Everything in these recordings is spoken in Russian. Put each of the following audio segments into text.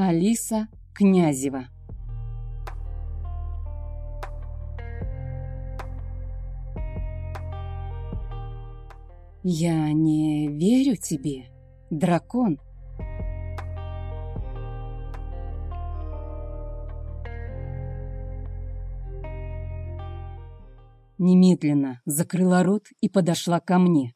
Алиса Князева «Я не верю тебе, дракон!» Немедленно закрыла рот и подошла ко мне.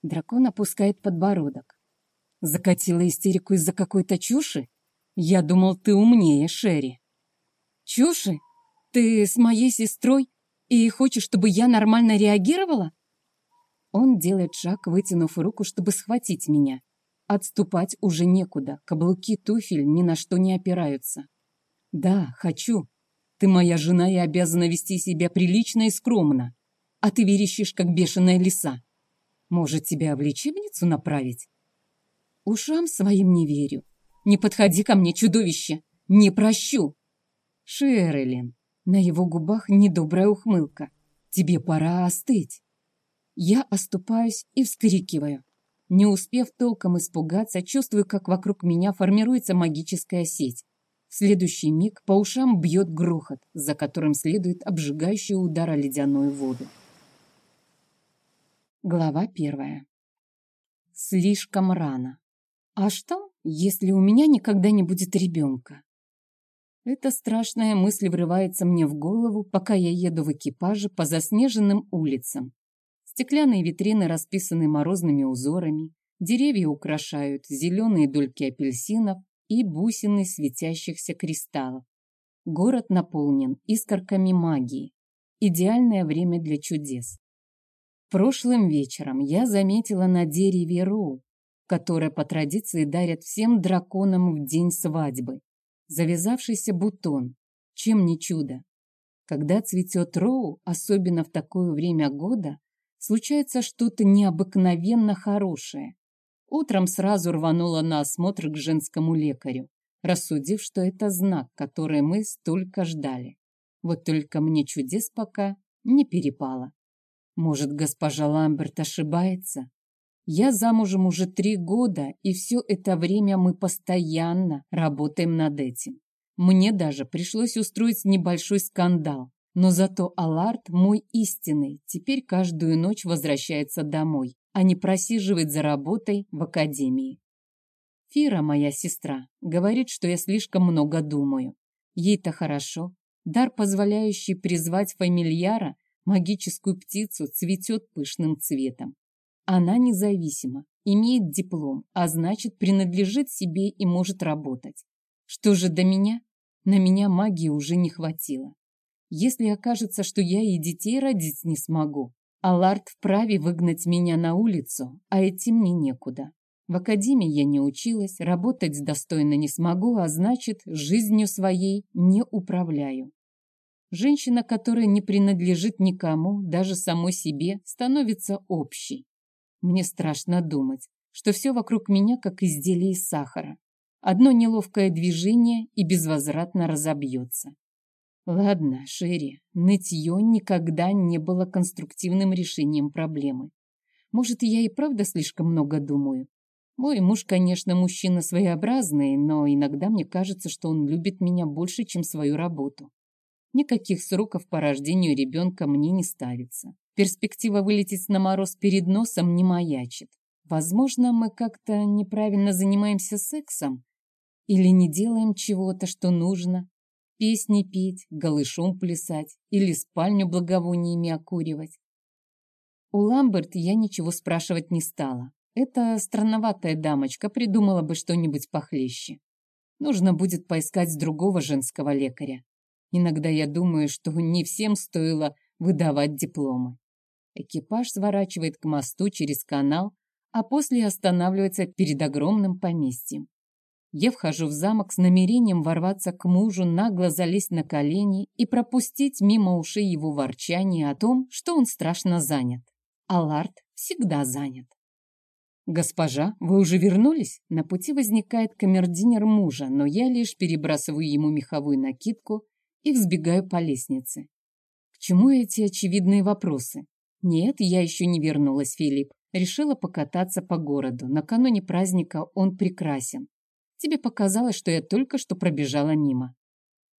Дракон опускает подбородок. Закатила истерику из-за какой-то чуши? Я думал, ты умнее, Шерри. Чуши? Ты с моей сестрой и хочешь, чтобы я нормально реагировала? Он делает шаг, вытянув руку, чтобы схватить меня. Отступать уже некуда, каблуки туфель ни на что не опираются. Да, хочу, ты моя жена и обязана вести себя прилично и скромно. А ты верещишь, как бешеная лиса. Может, тебя в лечебницу направить? Ушам своим не верю. Не подходи ко мне, чудовище. Не прощу. Шерлин. На его губах недобрая ухмылка. Тебе пора остыть. Я оступаюсь и вскрикиваю. Не успев толком испугаться, чувствую, как вокруг меня формируется магическая сеть. В следующий миг по ушам бьет грохот, за которым следует обжигающий удар о ледяную воду. Глава первая. Слишком рано. А что, если у меня никогда не будет ребенка? Эта страшная мысль врывается мне в голову, пока я еду в экипаже по заснеженным улицам. Стеклянные витрины расписаны морозными узорами, деревья украшают зеленые дольки апельсинов, и бусины светящихся кристаллов. Город наполнен искорками магии. Идеальное время для чудес. Прошлым вечером я заметила на дереве роу, которое по традиции дарят всем драконам в день свадьбы. Завязавшийся бутон. Чем не чудо? Когда цветет роу, особенно в такое время года, случается что-то необыкновенно хорошее. Утром сразу рванула на осмотр к женскому лекарю, рассудив, что это знак, который мы столько ждали. Вот только мне чудес пока не перепало. Может, госпожа Ламберт ошибается? Я замужем уже три года, и все это время мы постоянно работаем над этим. Мне даже пришлось устроить небольшой скандал, но зато Аларт, мой истинный, теперь каждую ночь возвращается домой а не просиживает за работой в академии. Фира, моя сестра, говорит, что я слишком много думаю. Ей-то хорошо. Дар, позволяющий призвать фамильяра, магическую птицу, цветет пышным цветом. Она независима, имеет диплом, а значит, принадлежит себе и может работать. Что же до меня? На меня магии уже не хватило. Если окажется, что я и детей родить не смогу, Аларт вправе выгнать меня на улицу, а идти мне некуда. В академии я не училась, работать достойно не смогу, а значит, жизнью своей не управляю. Женщина, которая не принадлежит никому, даже самой себе, становится общей. Мне страшно думать, что все вокруг меня как изделие из сахара. Одно неловкое движение и безвозвратно разобьется. Ладно, Шерри, нытье никогда не было конструктивным решением проблемы. Может, я и правда слишком много думаю. Мой муж, конечно, мужчина своеобразный, но иногда мне кажется, что он любит меня больше, чем свою работу. Никаких сроков по рождению ребенка мне не ставится. Перспектива вылететь на мороз перед носом не маячит. Возможно, мы как-то неправильно занимаемся сексом или не делаем чего-то, что нужно, песни петь, голышом плясать или спальню благовониями окуривать. У Ламберт я ничего спрашивать не стала. Эта странноватая дамочка придумала бы что-нибудь похлеще. Нужно будет поискать другого женского лекаря. Иногда я думаю, что не всем стоило выдавать дипломы. Экипаж сворачивает к мосту через канал, а после останавливается перед огромным поместьем. Я вхожу в замок с намерением ворваться к мужу, нагло залезть на колени и пропустить мимо ушей его ворчание о том, что он страшно занят. А Ларт всегда занят. «Госпожа, вы уже вернулись?» На пути возникает камердинер мужа, но я лишь перебрасываю ему меховую накидку и взбегаю по лестнице. К чему эти очевидные вопросы? Нет, я еще не вернулась, Филипп. Решила покататься по городу. Накануне праздника он прекрасен. Тебе показалось, что я только что пробежала мимо.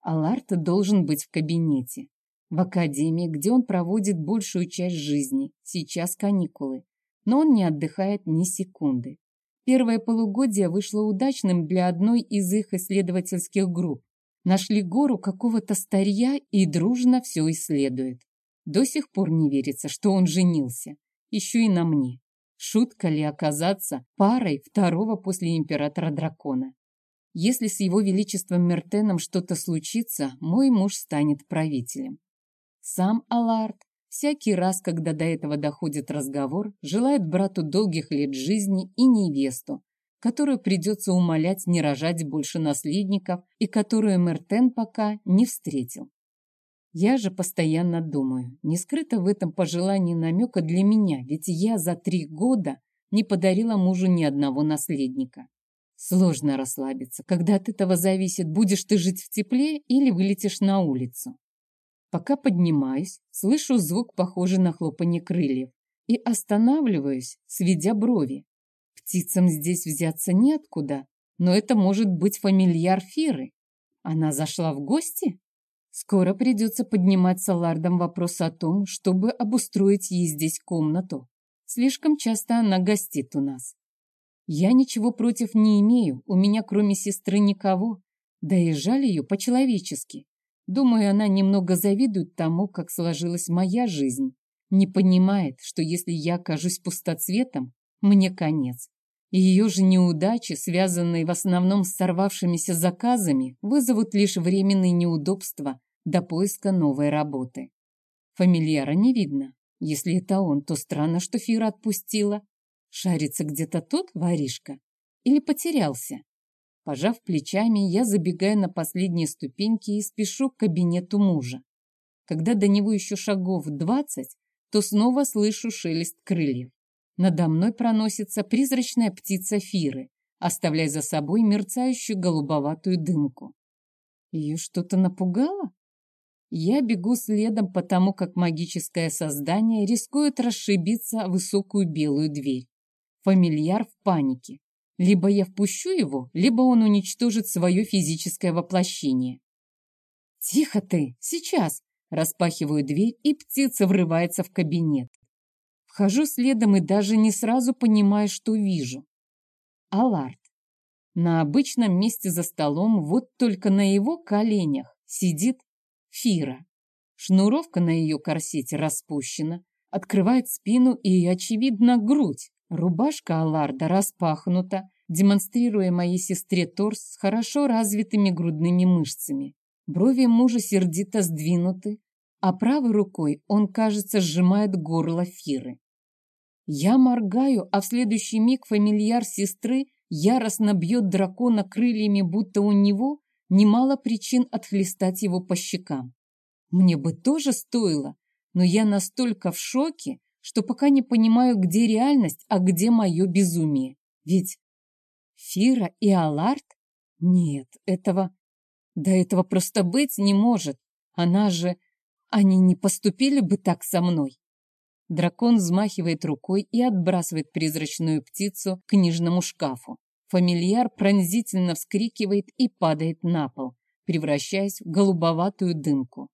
Аларт должен быть в кабинете. В академии, где он проводит большую часть жизни. Сейчас каникулы. Но он не отдыхает ни секунды. Первое полугодие вышло удачным для одной из их исследовательских групп. Нашли гору какого-то старья и дружно все исследуют. До сих пор не верится, что он женился. Еще и на мне. Шутка ли оказаться парой второго после императора дракона? Если с его величеством Мертеном что-то случится, мой муж станет правителем. Сам Аларт всякий раз, когда до этого доходит разговор, желает брату долгих лет жизни и невесту, которую придется умолять не рожать больше наследников и которую Мертен пока не встретил. Я же постоянно думаю, не скрыто в этом пожелании намека для меня, ведь я за три года не подарила мужу ни одного наследника. Сложно расслабиться, когда от этого зависит, будешь ты жить в тепле или вылетишь на улицу. Пока поднимаюсь, слышу звук, похожий на хлопанье крыльев, и останавливаюсь, сведя брови. Птицам здесь взяться неоткуда, но это может быть фамильяр Фиры. Она зашла в гости? Скоро придется поднимать с Алардом вопрос о том, чтобы обустроить ей здесь комнату. Слишком часто она гостит у нас. Я ничего против не имею, у меня кроме сестры никого. Да и жаль ее по-человечески. Думаю, она немного завидует тому, как сложилась моя жизнь. Не понимает, что если я окажусь пустоцветом, мне конец. Ее же неудачи, связанные в основном с сорвавшимися заказами, вызовут лишь временные неудобства до поиска новой работы. Фамильяра не видно. Если это он, то странно, что Фира отпустила. Шарится где-то тот воришка? Или потерялся? Пожав плечами, я забегаю на последние ступеньки и спешу к кабинету мужа. Когда до него еще шагов двадцать, то снова слышу шелест крыльев. Надо мной проносится призрачная птица Фиры, оставляя за собой мерцающую голубоватую дымку. Ее что-то напугало? Я бегу следом, потому как магическое создание рискует расшибиться о высокую белую дверь. Фамильяр в панике. Либо я впущу его, либо он уничтожит свое физическое воплощение. «Тихо ты! Сейчас!» Распахиваю дверь, и птица врывается в кабинет. Вхожу следом и даже не сразу понимаю, что вижу. Аларт. На обычном месте за столом, вот только на его коленях, сидит Фира. Шнуровка на ее корсете распущена, открывает спину и, очевидно, грудь. Рубашка Аларда распахнута, демонстрируя моей сестре торс с хорошо развитыми грудными мышцами. Брови мужа сердито сдвинуты, а правой рукой он, кажется, сжимает горло Фиры. Я моргаю, а в следующий миг фамильяр сестры яростно бьет дракона крыльями, будто у него немало причин отхлестать его по щекам. Мне бы тоже стоило, но я настолько в шоке, что пока не понимаю, где реальность, а где мое безумие. Ведь Фира и Аларт? Нет, этого... Да этого просто быть не может. Она же... Они не поступили бы так со мной. Дракон взмахивает рукой и отбрасывает призрачную птицу к книжному шкафу. Фамильяр пронзительно вскрикивает и падает на пол, превращаясь в голубоватую дымку.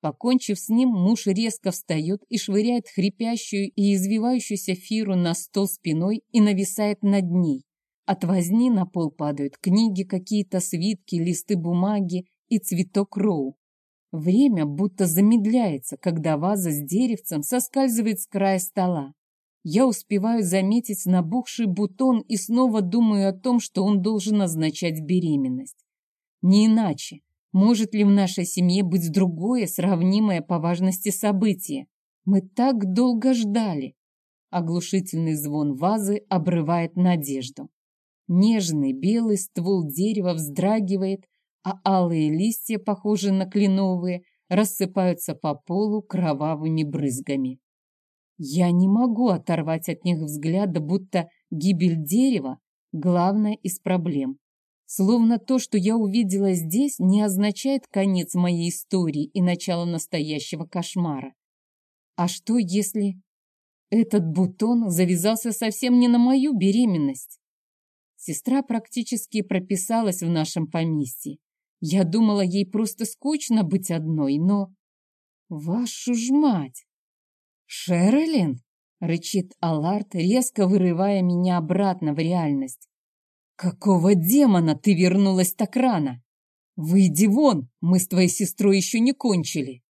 Покончив с ним, муж резко встает и швыряет хрипящую и извивающуюся Фиру на стол спиной и нависает над ней. От возни на пол падают книги, какие-то свитки, листы бумаги и цветок роу. Время будто замедляется, когда ваза с деревцем соскальзывает с края стола. Я успеваю заметить набухший бутон и снова думаю о том, что он должен означать беременность. Не иначе. Может ли в нашей семье быть другое, сравнимое по важности событие? Мы так долго ждали. Оглушительный звон вазы обрывает надежду. Нежный белый ствол дерева вздрагивает, а алые листья, похожие на кленовые, рассыпаются по полу кровавыми брызгами. Я не могу оторвать от них взгляда, будто гибель дерева – главная из проблем. Словно то, что я увидела здесь, не означает конец моей истории и начало настоящего кошмара. А что, если этот бутон завязался совсем не на мою беременность? Сестра практически прописалась в нашем поместье. Я думала, ей просто скучно быть одной, но... Вашу ж мать! Шерлин? Рычит Аларт, резко вырывая меня обратно в реальность. Какого демона ты вернулась так рано? Выйди вон, мы с твоей сестрой еще не кончили.